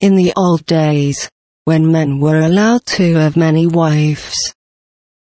In the old days, when men were allowed to have many wives,